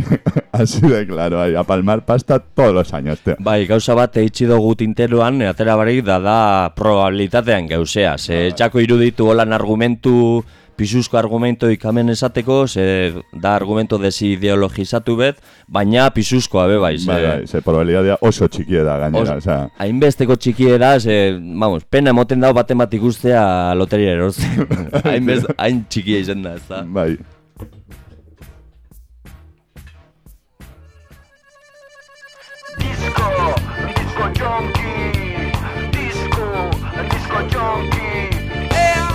así de claro, ahí, a palmar pasta todos los años, tío. Bai, gauza bat eitsi dugu tinteruan, atera barik da da probabilitatean gauzea. Ze txako iruditu holan argumentu, pisuzko argumento ikamen esateko, ze da argumento desideologizatu bet, baina pisuzkoa be bai. Ze, Bai, bai, ze probabilidadea oso txikie da gainera, Os- osea. Hainbesteko txikie da, ze, vamos, pena emoten dau baten bat ikustea loteria erosten. Hainbest, hain txikia izan da, ez da? Bai.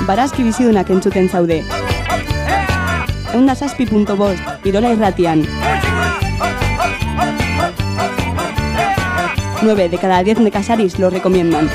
Barazki bizidunak entzuten zaude. Eunda zazpi Irola irratian. 9 de cada 10 necasaris lo recomiendan.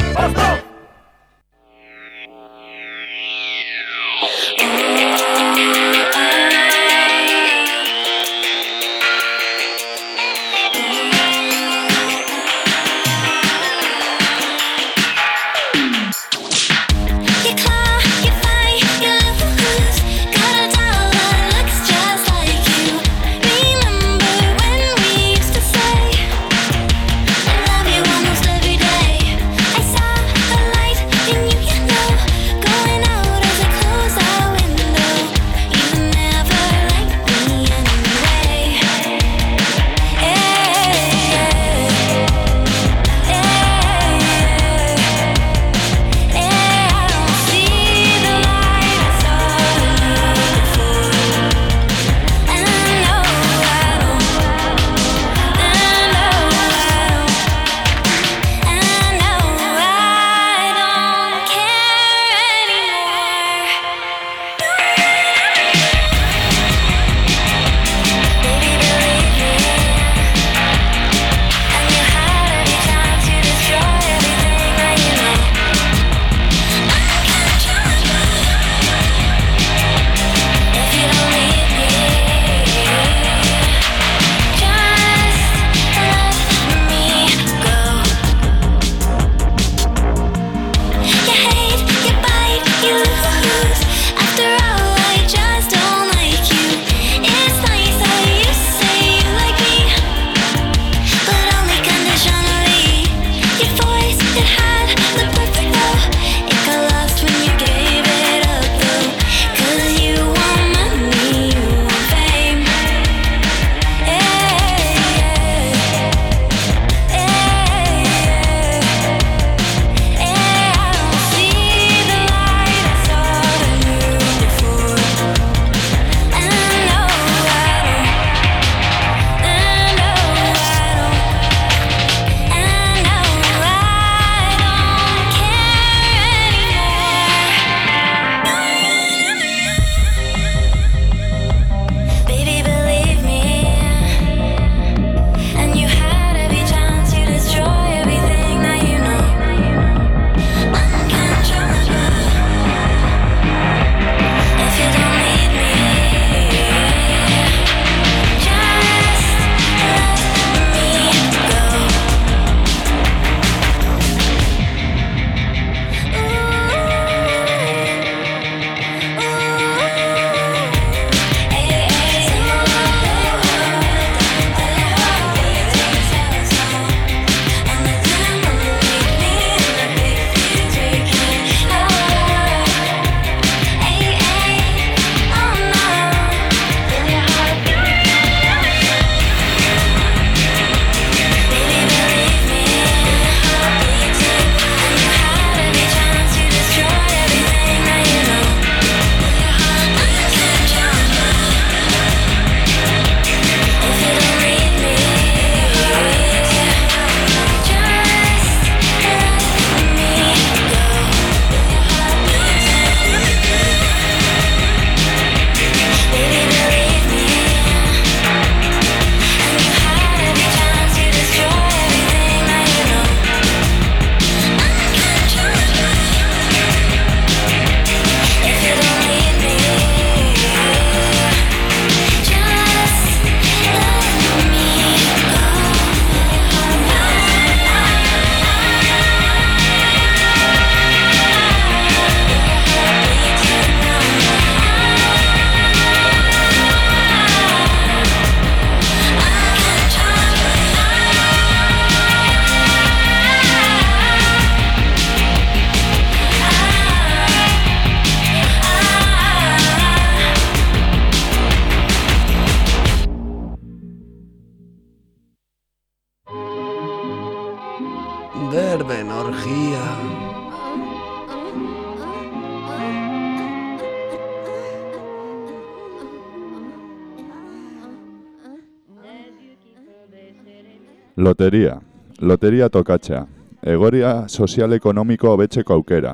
Loteria. Loteria tokatzea. Egoria sozial-ekonomiko hobetzeko aukera.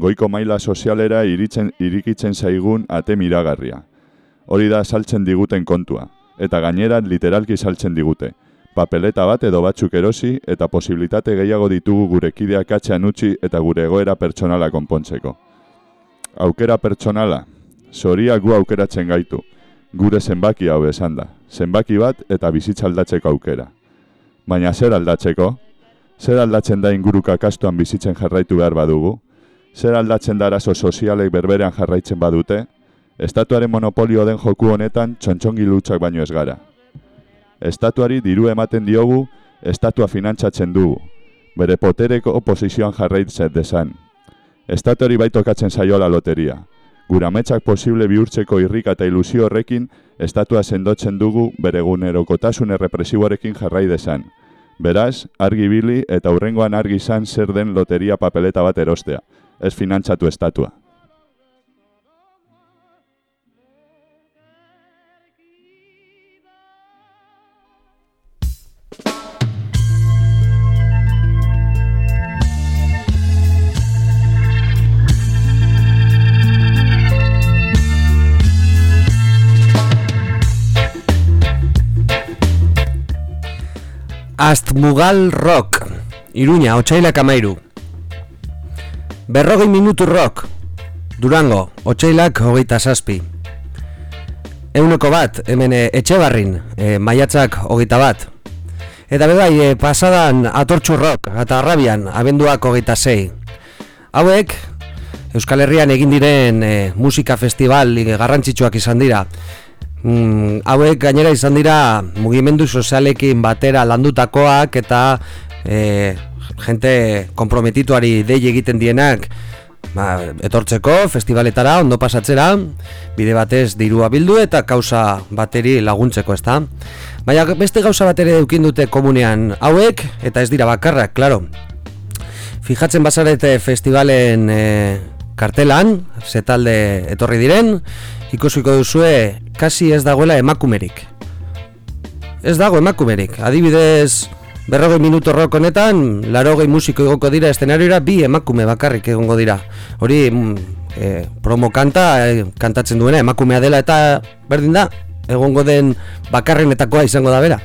Goiko maila sozialera iritzen, irikitzen zaigun ate miragarria. Hori da saltzen diguten kontua. Eta gainera literalki saltzen digute. Papeleta bat edo batzuk erosi eta posibilitate gehiago ditugu gure kideak atxean utzi eta gure egoera pertsonala konpontzeko. Aukera pertsonala. Zoria gu aukeratzen gaitu. Gure zenbaki hau esan da. Zenbaki bat eta bizitza aldatzeko aukera. Baina zer aldatzeko? Zer aldatzen da inguruka kastuan bizitzen jarraitu behar badugu? Zer aldatzen da arazo sozialek berberean jarraitzen badute? Estatuaren monopolio den joku honetan txontxongi lutsak baino ez gara. Estatuari diru ematen diogu, estatua finantzatzen dugu. Bere potereko oposizioan jarraitzen desan. Estatuari baitokatzen zaiola loteria. Gura ametsak posible bihurtzeko irrika eta ilusio horrekin, estatua sendotzen dugu bere gunerokotasun errepresiboarekin jarrai desan. Beraz, argi bili eta hurrengoan argi izan zer den loteria papeleta bat erostea. Ez finantzatu estatua. Astmugal Rock, Iruña, Otsailak amairu. Berrogei minutu rock, Durango, Otsailak hogeita zazpi. Euneko bat, hemen eh, etxe barrin, e, maiatzak hogeita bat. Eta bebai, e, pasadan atortxu rock, eta arrabian, abenduak hogeita zei. Hauek, Euskal Herrian egin diren e, musika festival garrantzitsuak izan dira. Mm, hauek gainera izan dira mugimendu sozialekin batera landutakoak eta e, jente komprometituari dei egiten dienak. Ba, etortzeko festivaletara ondo pasatzera bide batez dirua bildu eta kausa bateri laguntzeko ezta? Baina beste gauza bateri edukin dute komunean hauek eta ez dira bakarrak, klaro. Fijatzen bazarete festivalen e, kartelan zetalde etorri diren ikusiko duzue kasi ez dagoela emakumerik. Ez dago emakumerik. Adibidez, berrogei minuto rock honetan, larogei musiko egoko dira estenarioa bi emakume bakarrik egongo dira. Hori e, promo kanta, e, kantatzen duena emakumea dela eta berdin da, egongo den bakarrenetakoa izango da bera.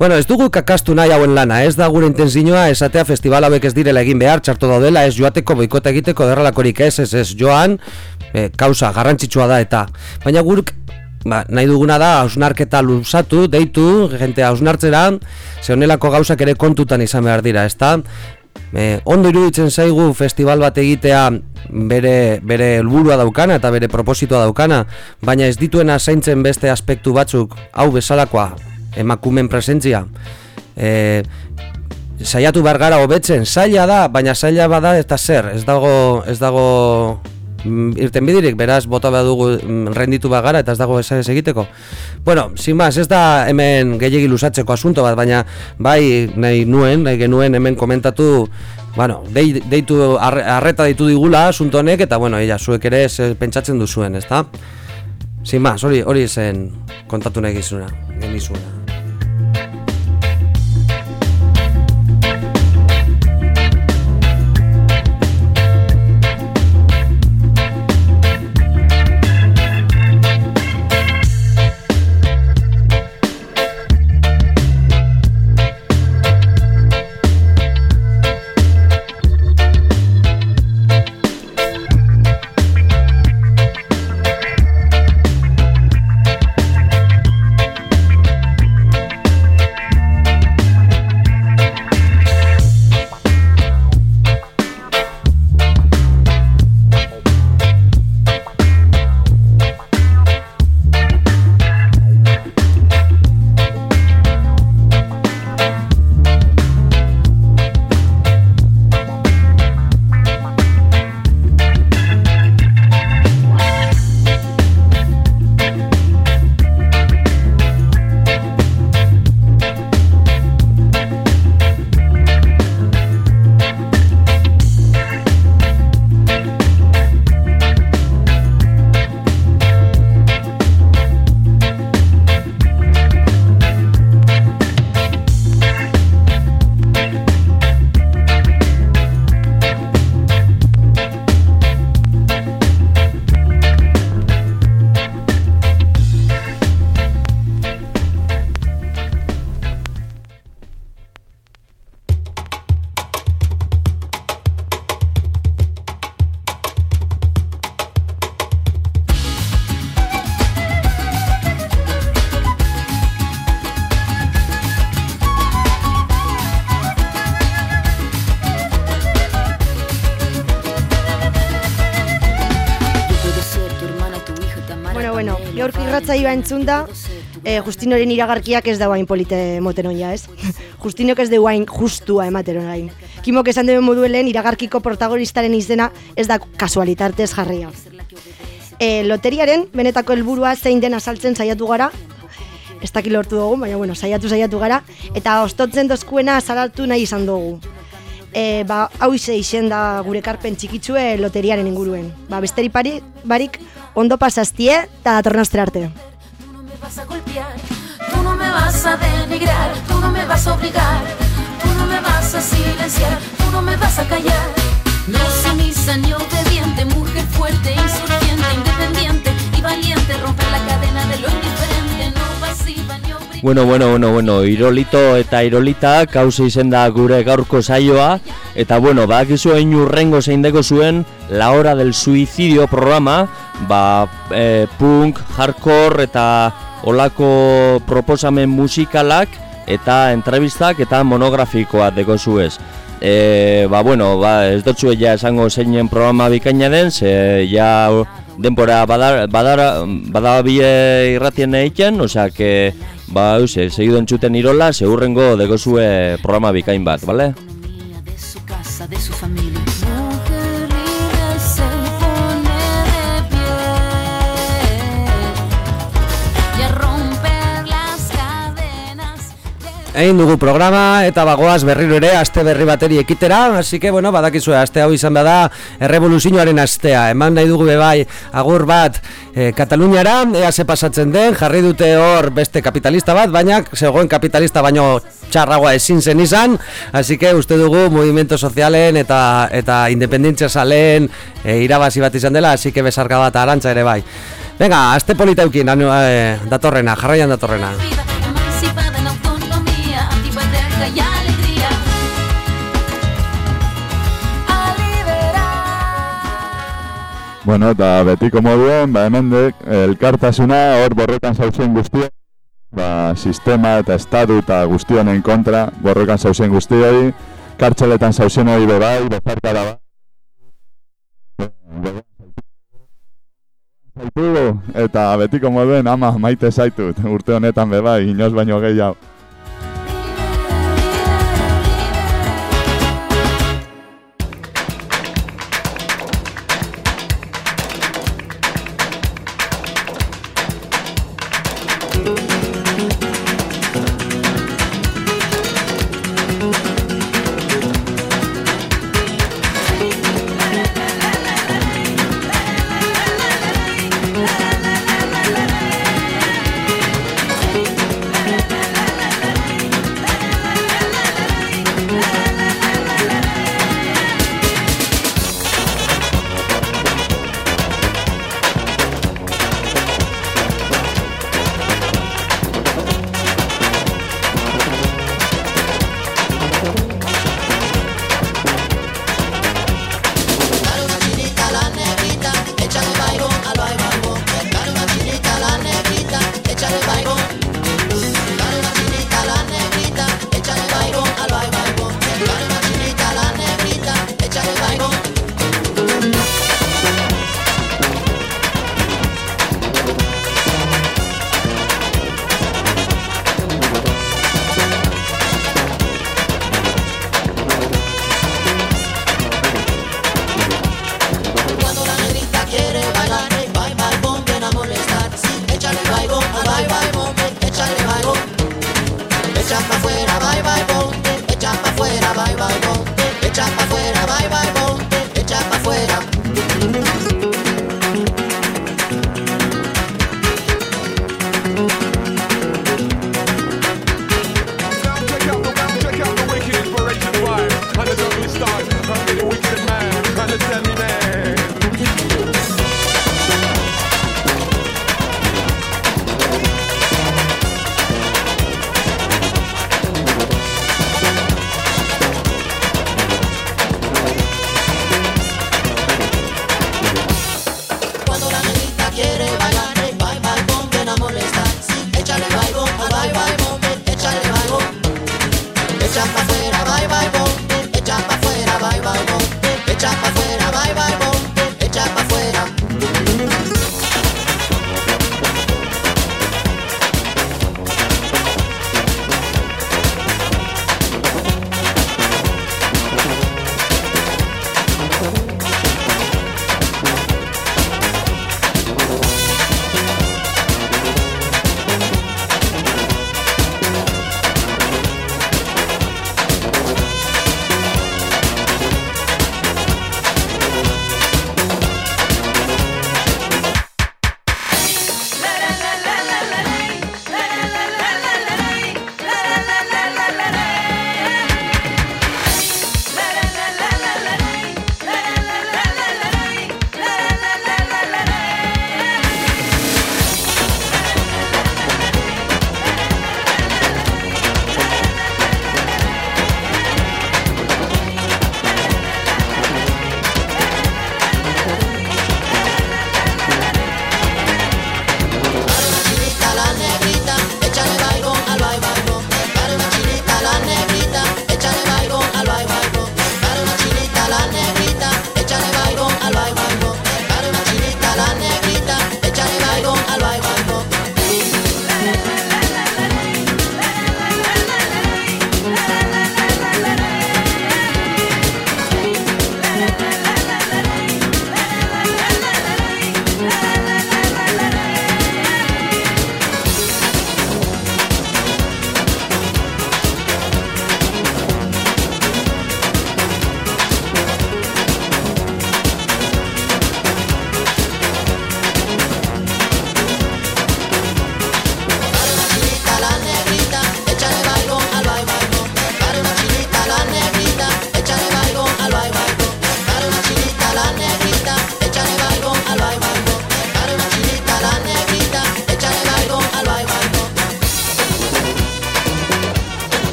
Bueno, ez dugu kakastu nahi hauen lana, ez da gure intenzinoa esatea festival hauek ez direla egin behar, txarto daudela, ez joateko boikota egiteko derralakorik ez, ez, ez, joan, e, kausa garrantzitsua da eta baina gurk ba, nahi duguna da hausnarketa luzatu, deitu, gente hausnartzera ze honelako gauzak ere kontutan izan behar dira, ezta? E, ondo iruditzen zaigu festival bat egitea bere, bere helburua daukana eta bere propositoa daukana, baina ez dituena zaintzen beste aspektu batzuk hau bezalakoa emakumen presentzia. E, saiatu behar gara hobetzen, saila da, baina saila bada eta zer, ez dago, ez dago irten bidirik, beraz, bota behar dugu mm, renditu bagara eta ez dago ez egiteko. Bueno, sin más, ez da hemen gehiagi lusatzeko asunto bat, baina bai nahi nuen, nahi genuen hemen komentatu, bueno, deitu, arreta deitu digula asunto honek, eta bueno, ella, zuek ere pentsatzen duzuen, ez da? Sin más, hori, hori zen kontatu nahi gizuna, genizuna. Entzun da, e, Justinoren iragarkiak ez da guain polite moten oia, ez? Justinok ez da guain justua ematen orain. Kimok esan duen moduelen iragarkiko protagonistaren izena ez da kasualitartez jarria. E, loteriaren, benetako helburua zein den azaltzen saiatu gara, ez dakil lortu dugu, baina bueno, saiatu saiatu gara, eta ostotzen dozkuena azalatu nahi izan dugu. E, ba, hau ize izen da gure karpen txikitzue loteriaren inguruen. Ba, besteri pari, barik ondo pasaztie eta datorren arte. No me vas a denigrar, no me vas a obligar, no me vas a silenciar, no me vas a callar. No y de no. Bueno, bueno, bueno, bueno, Irolito eta Irolita kauze izen da gure gaurko saioa eta bueno, badakizu hain urrengo zein deko zuen La Hora del Suicidio programa ba, e, punk, hardcore eta olako proposamen musikalak eta entrevistak eta monografikoa deko zuez. E, ba, bueno, ba, ez dutzu ja esango zeinen programa bikaina den, ze ja denpora badara, badara, badara bie irratien egiten, osea, que, ba, euse, segido entzuten irola, segurrengo deko zue programa bikain bat, bale? de su familia. Egin dugu programa eta bagoaz berriro ere aste berri bateri ekitera, así que bueno, badakizue aste hau izan bada errevoluzioaren astea. Eman nahi dugu bebai agur bat e, Kataluniara, ea ze pasatzen den, jarri dute hor beste kapitalista bat, baina zegoen kapitalista baino txarragoa ezin zen izan, así que uste dugu movimiento sozialen eta eta independentzia salen e, irabazi bat izan dela, así que besarka bat arantza ere bai. Venga, aste polita eukin, anu, e, datorrena, jarraian datorrena. Bueno, eta betiko moduen, ba hemendek, elkartasuna hor borrokan zauzen guztia, ba, sistema eta estatu eta guztionen kontra borrokan zauzen guztioi, kartxeletan zauzen hori bebai, bezarka da Zaitugu, eta betiko moduen ama maite zaitut, urte honetan bebai, inoz baino gehiago.